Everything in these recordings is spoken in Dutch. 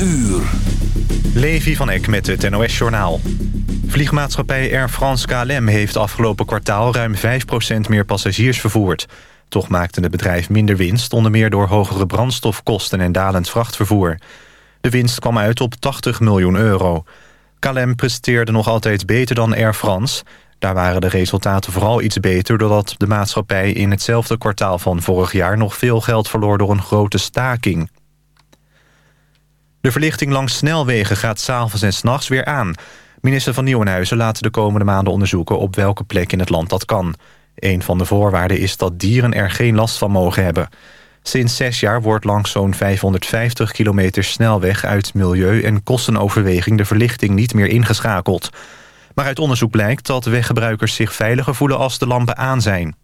uur. Levi van Eck met het NOS-journaal. Vliegmaatschappij Air France KLM heeft afgelopen kwartaal... ruim 5% meer passagiers vervoerd. Toch maakte het bedrijf minder winst... onder meer door hogere brandstofkosten en dalend vrachtvervoer. De winst kwam uit op 80 miljoen euro. KLM presteerde nog altijd beter dan Air France. Daar waren de resultaten vooral iets beter... doordat de maatschappij in hetzelfde kwartaal van vorig jaar... nog veel geld verloor door een grote staking. De verlichting langs snelwegen gaat s'avonds en s'nachts weer aan. Minister van Nieuwenhuizen laat de komende maanden onderzoeken... op welke plek in het land dat kan. Een van de voorwaarden is dat dieren er geen last van mogen hebben. Sinds zes jaar wordt langs zo'n 550 kilometer snelweg... uit milieu- en kostenoverweging de verlichting niet meer ingeschakeld. Maar uit onderzoek blijkt dat weggebruikers zich veiliger voelen... als de lampen aan zijn.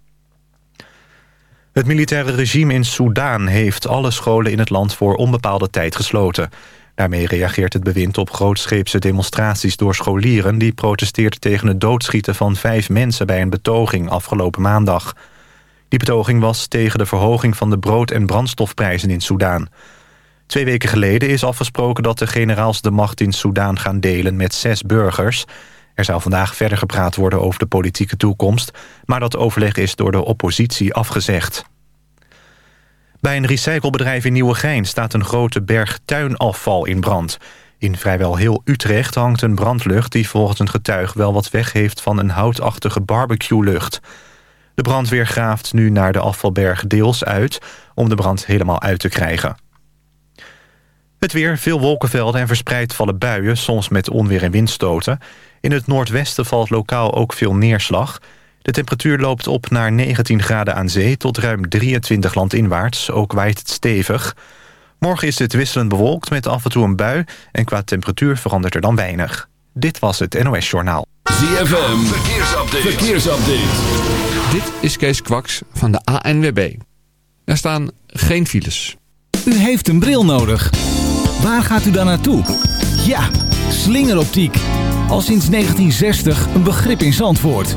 Het militaire regime in Soedan heeft alle scholen in het land voor onbepaalde tijd gesloten. Daarmee reageert het bewind op grootscheepse demonstraties door scholieren... die protesteerden tegen het doodschieten van vijf mensen bij een betoging afgelopen maandag. Die betoging was tegen de verhoging van de brood- en brandstofprijzen in Soedan. Twee weken geleden is afgesproken dat de generaals de macht in Soedan gaan delen met zes burgers... Er zou vandaag verder gepraat worden over de politieke toekomst... maar dat overleg is door de oppositie afgezegd. Bij een recyclebedrijf in Nieuwegein staat een grote berg tuinafval in brand. In vrijwel heel Utrecht hangt een brandlucht die volgens een getuig wel wat weg heeft van een houtachtige barbecue-lucht. De brandweer graaft nu naar de afvalberg deels uit om de brand helemaal uit te krijgen. Het weer, veel wolkenvelden en verspreid vallen buien, soms met onweer en windstoten. In het noordwesten valt lokaal ook veel neerslag. De temperatuur loopt op naar 19 graden aan zee tot ruim 23 landinwaarts. Ook waait het stevig. Morgen is het wisselend bewolkt met af en toe een bui... en qua temperatuur verandert er dan weinig. Dit was het NOS Journaal. ZFM, verkeersupdate. verkeersupdate. Dit is Kees Kwaks van de ANWB. Er staan geen files. U heeft een bril nodig. Waar gaat u dan naartoe? Ja, slingeroptiek. Al sinds 1960 een begrip in Zandvoort.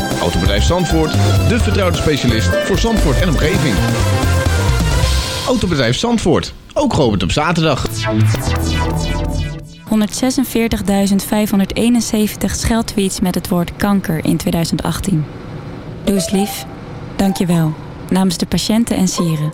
Autobedrijf Zandvoort, de vertrouwde specialist voor Zandvoort en omgeving. Autobedrijf Zandvoort, ook geopend op zaterdag. 146.571 scheldtweets met het woord kanker in 2018. Doe lief. Dank je wel. Namens de patiënten en sieren.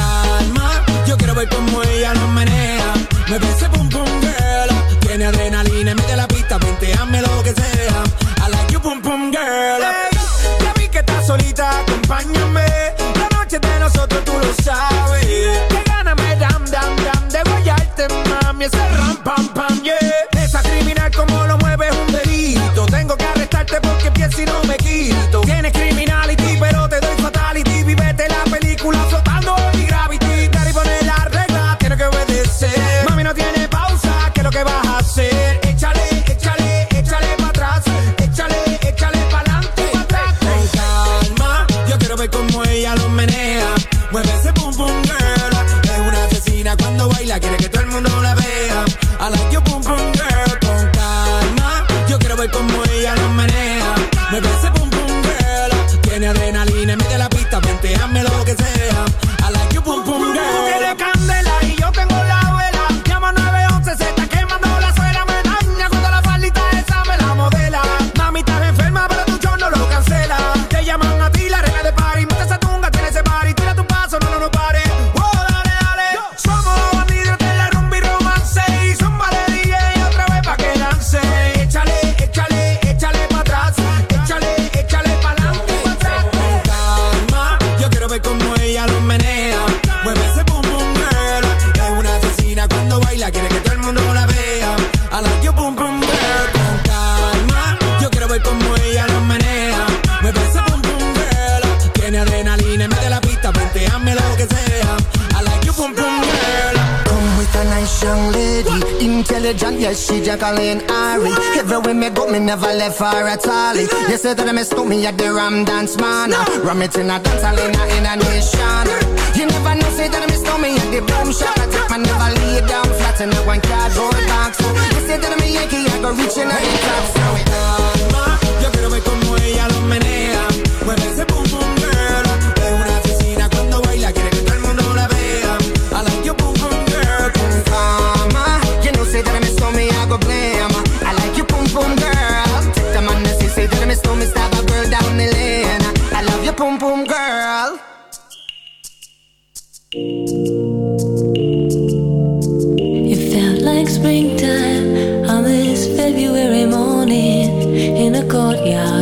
como ella lo menea. me ese pum pum girl. Tiene adrenalina, mete la pista, hazme lo que sea. I like you pum pum girl. Hey, ya vi que estás solita, acompáñame quiere que todo el mundo la vea. A la que Jackie, Jacqueline, Ari. Everywhere me go, me never left far at all. You say that I me stole me at the Ram Dance Man. Ram it in a dance hall in a, nation. You never know, say that I me stole me at the Boom Shop. I take my never lay down flat in a one cardboard box. You say that I'm a Yankee, I go reaching out the top. So it on, yo quiero ver como ella lo menea. yeah.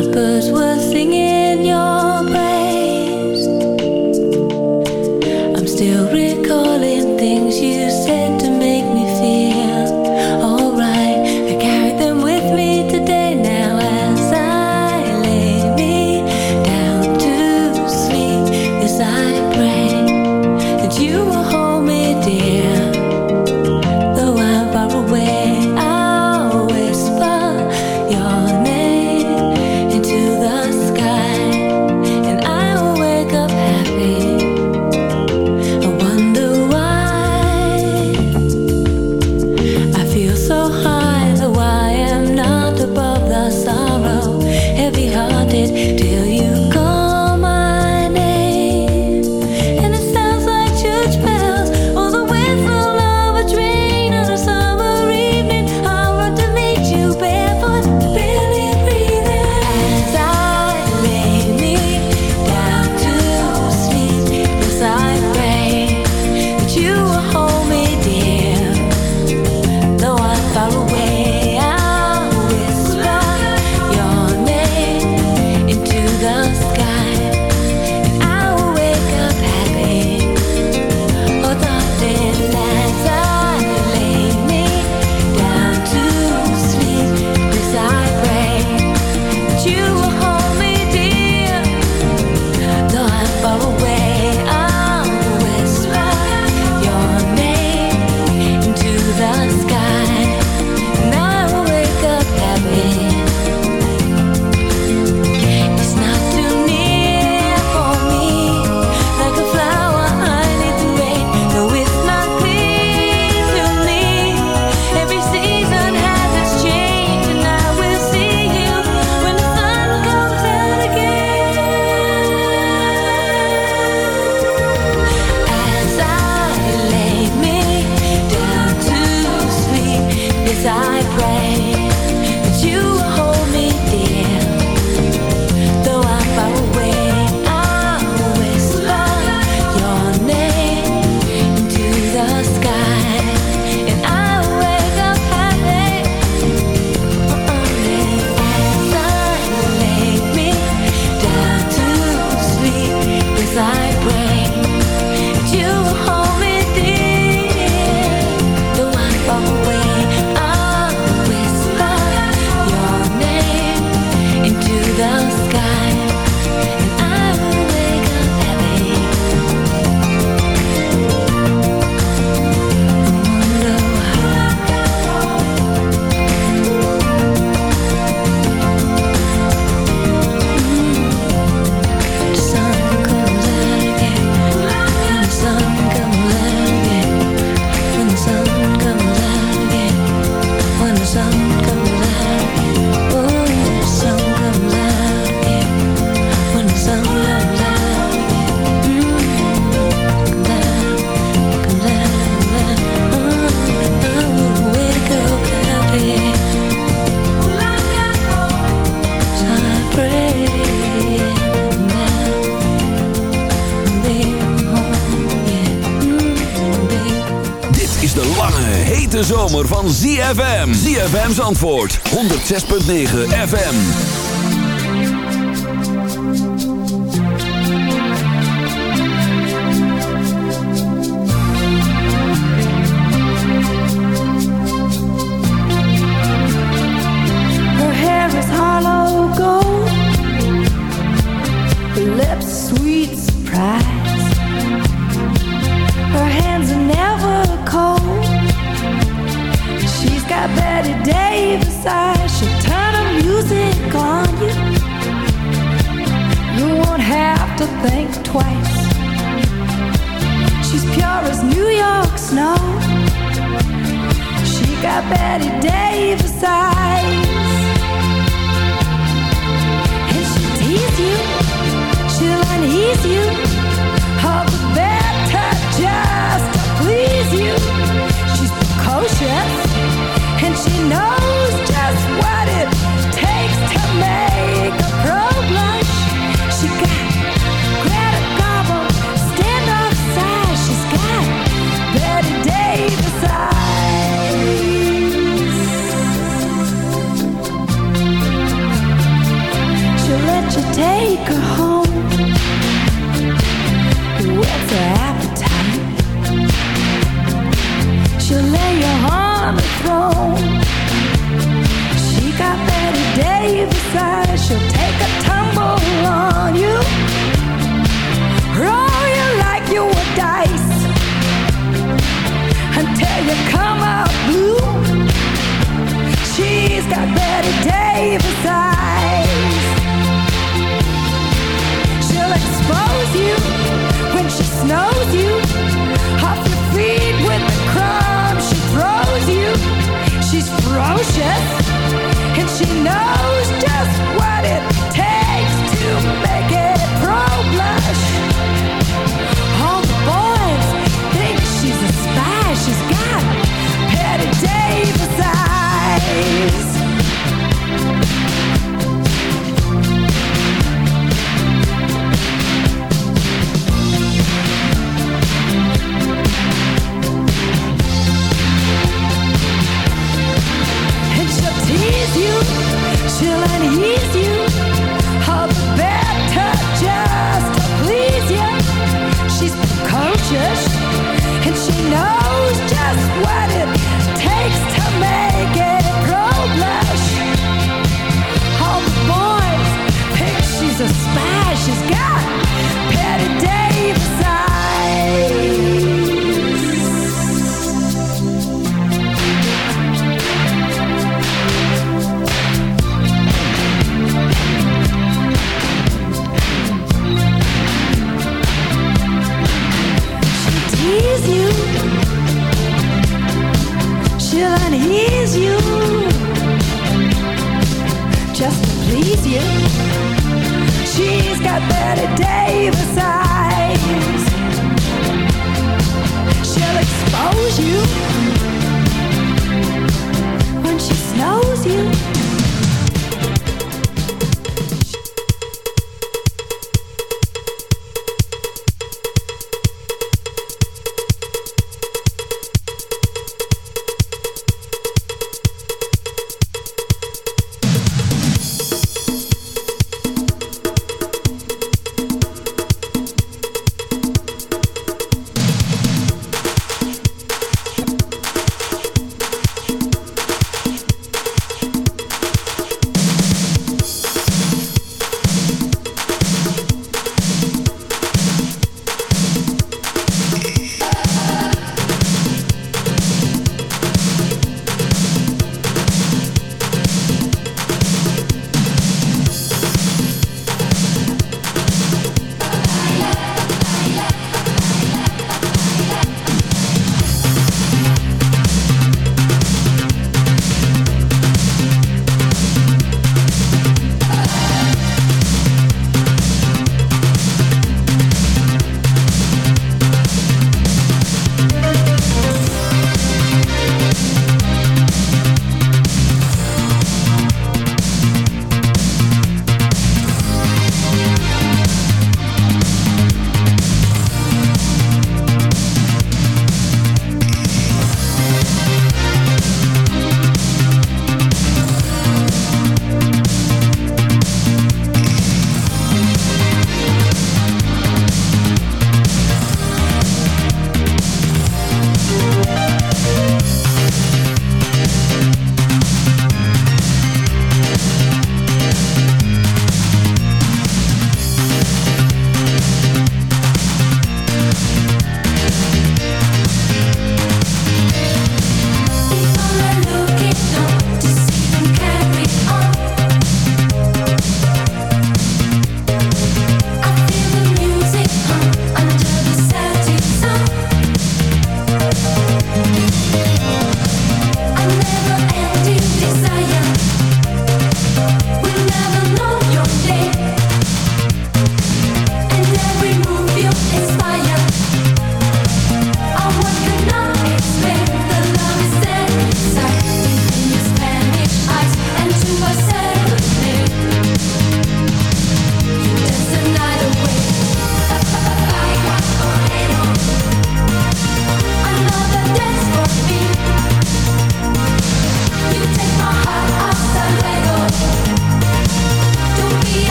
ZFM's antwoord 106.9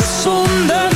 Zonder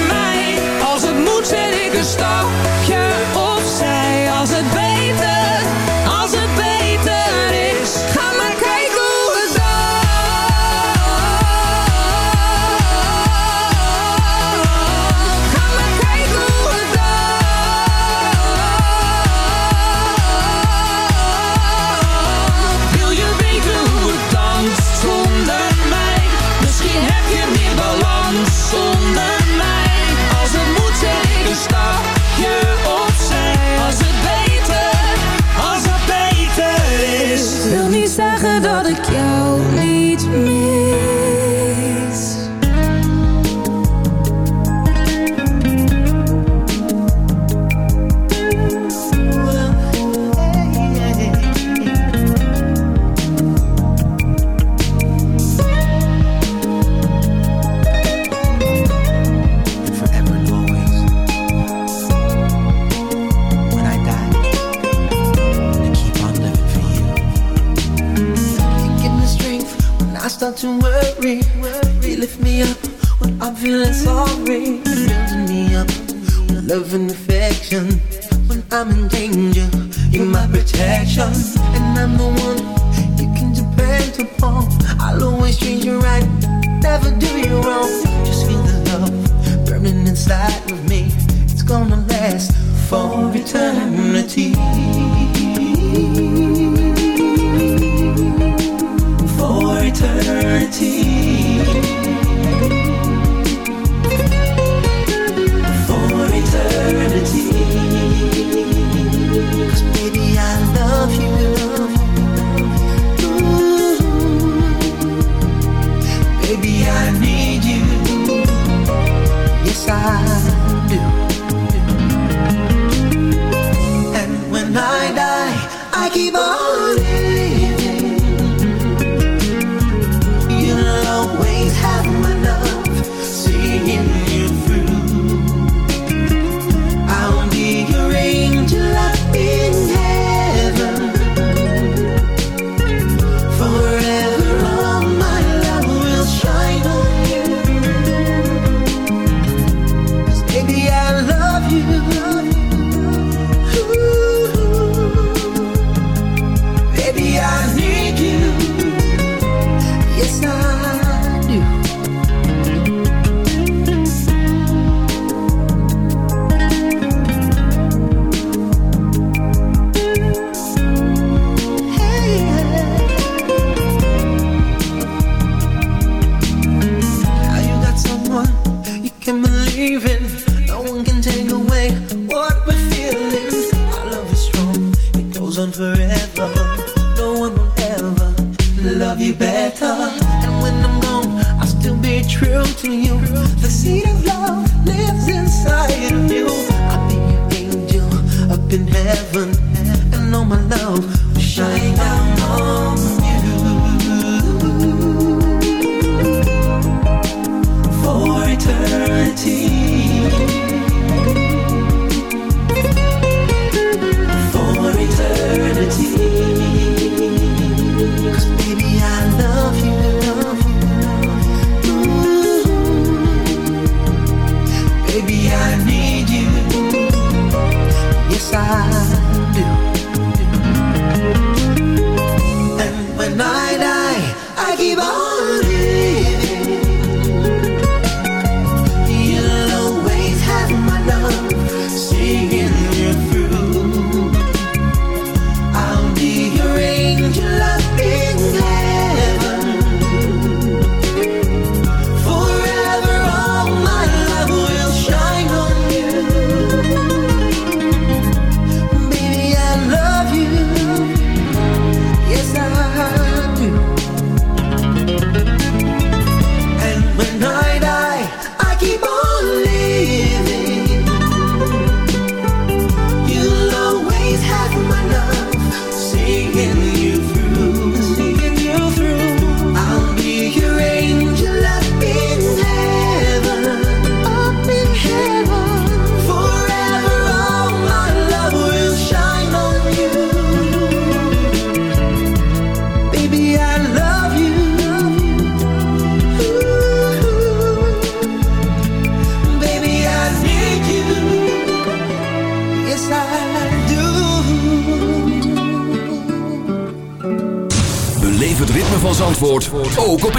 stapje opzij zeggen dat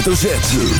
hoofdletter Z.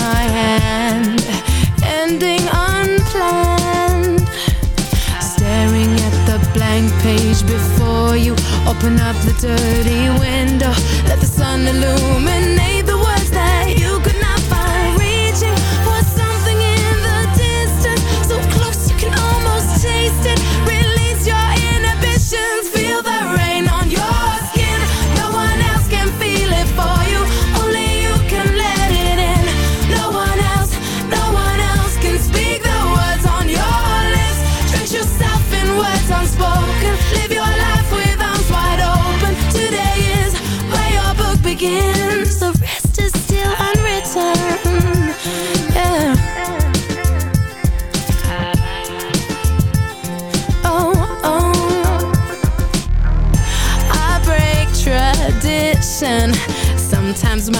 my hand. Ending unplanned. Staring at the blank page before you. Open up the dirty window. Let the sun illuminate.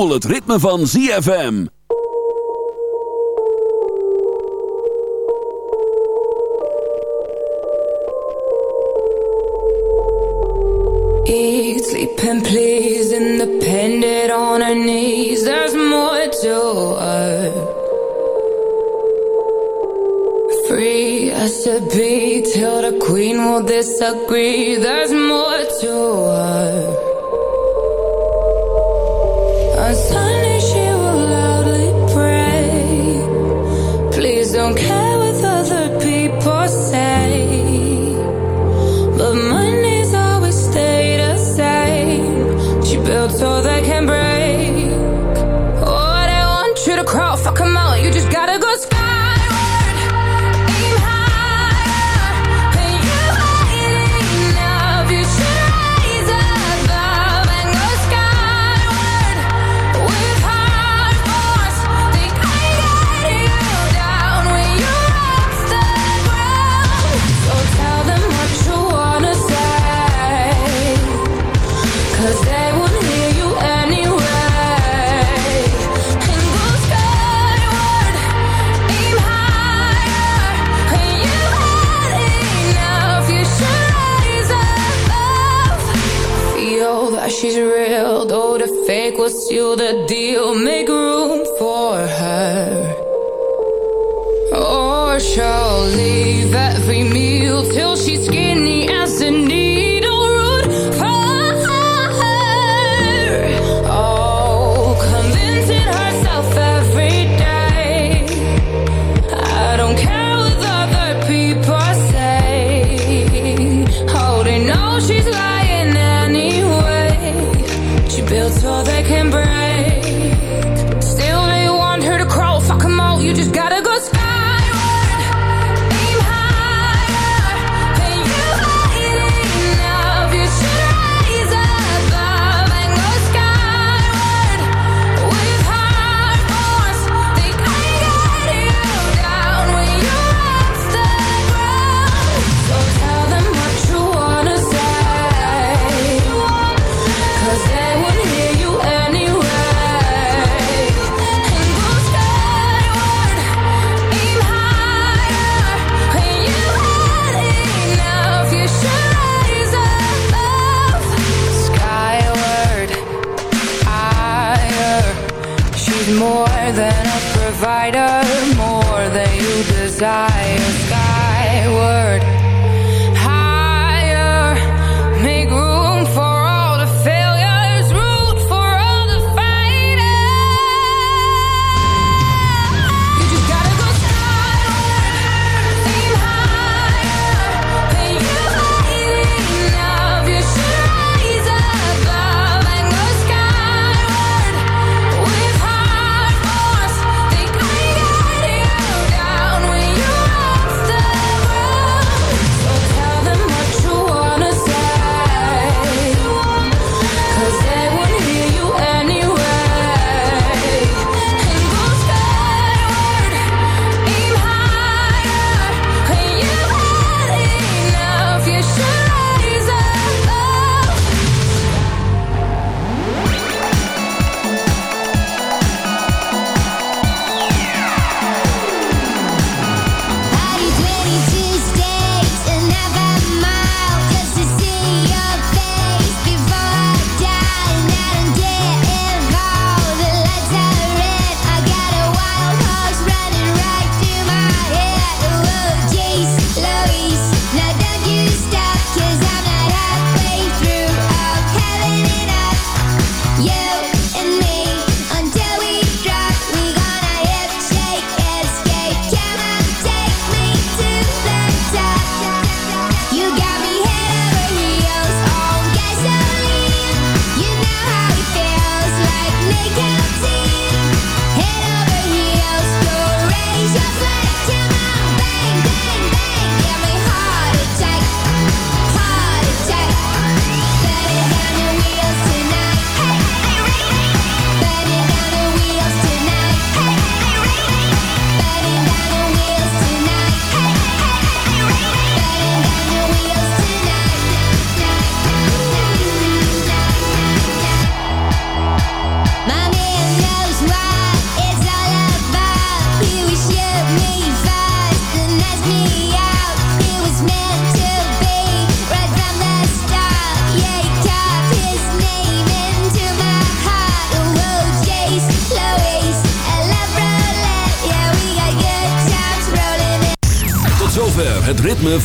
voel het ritme van ZFM. Eat, sleep and please, independent on her knees. There's more to her. Free I should be till the queen will disagree. There's more to her.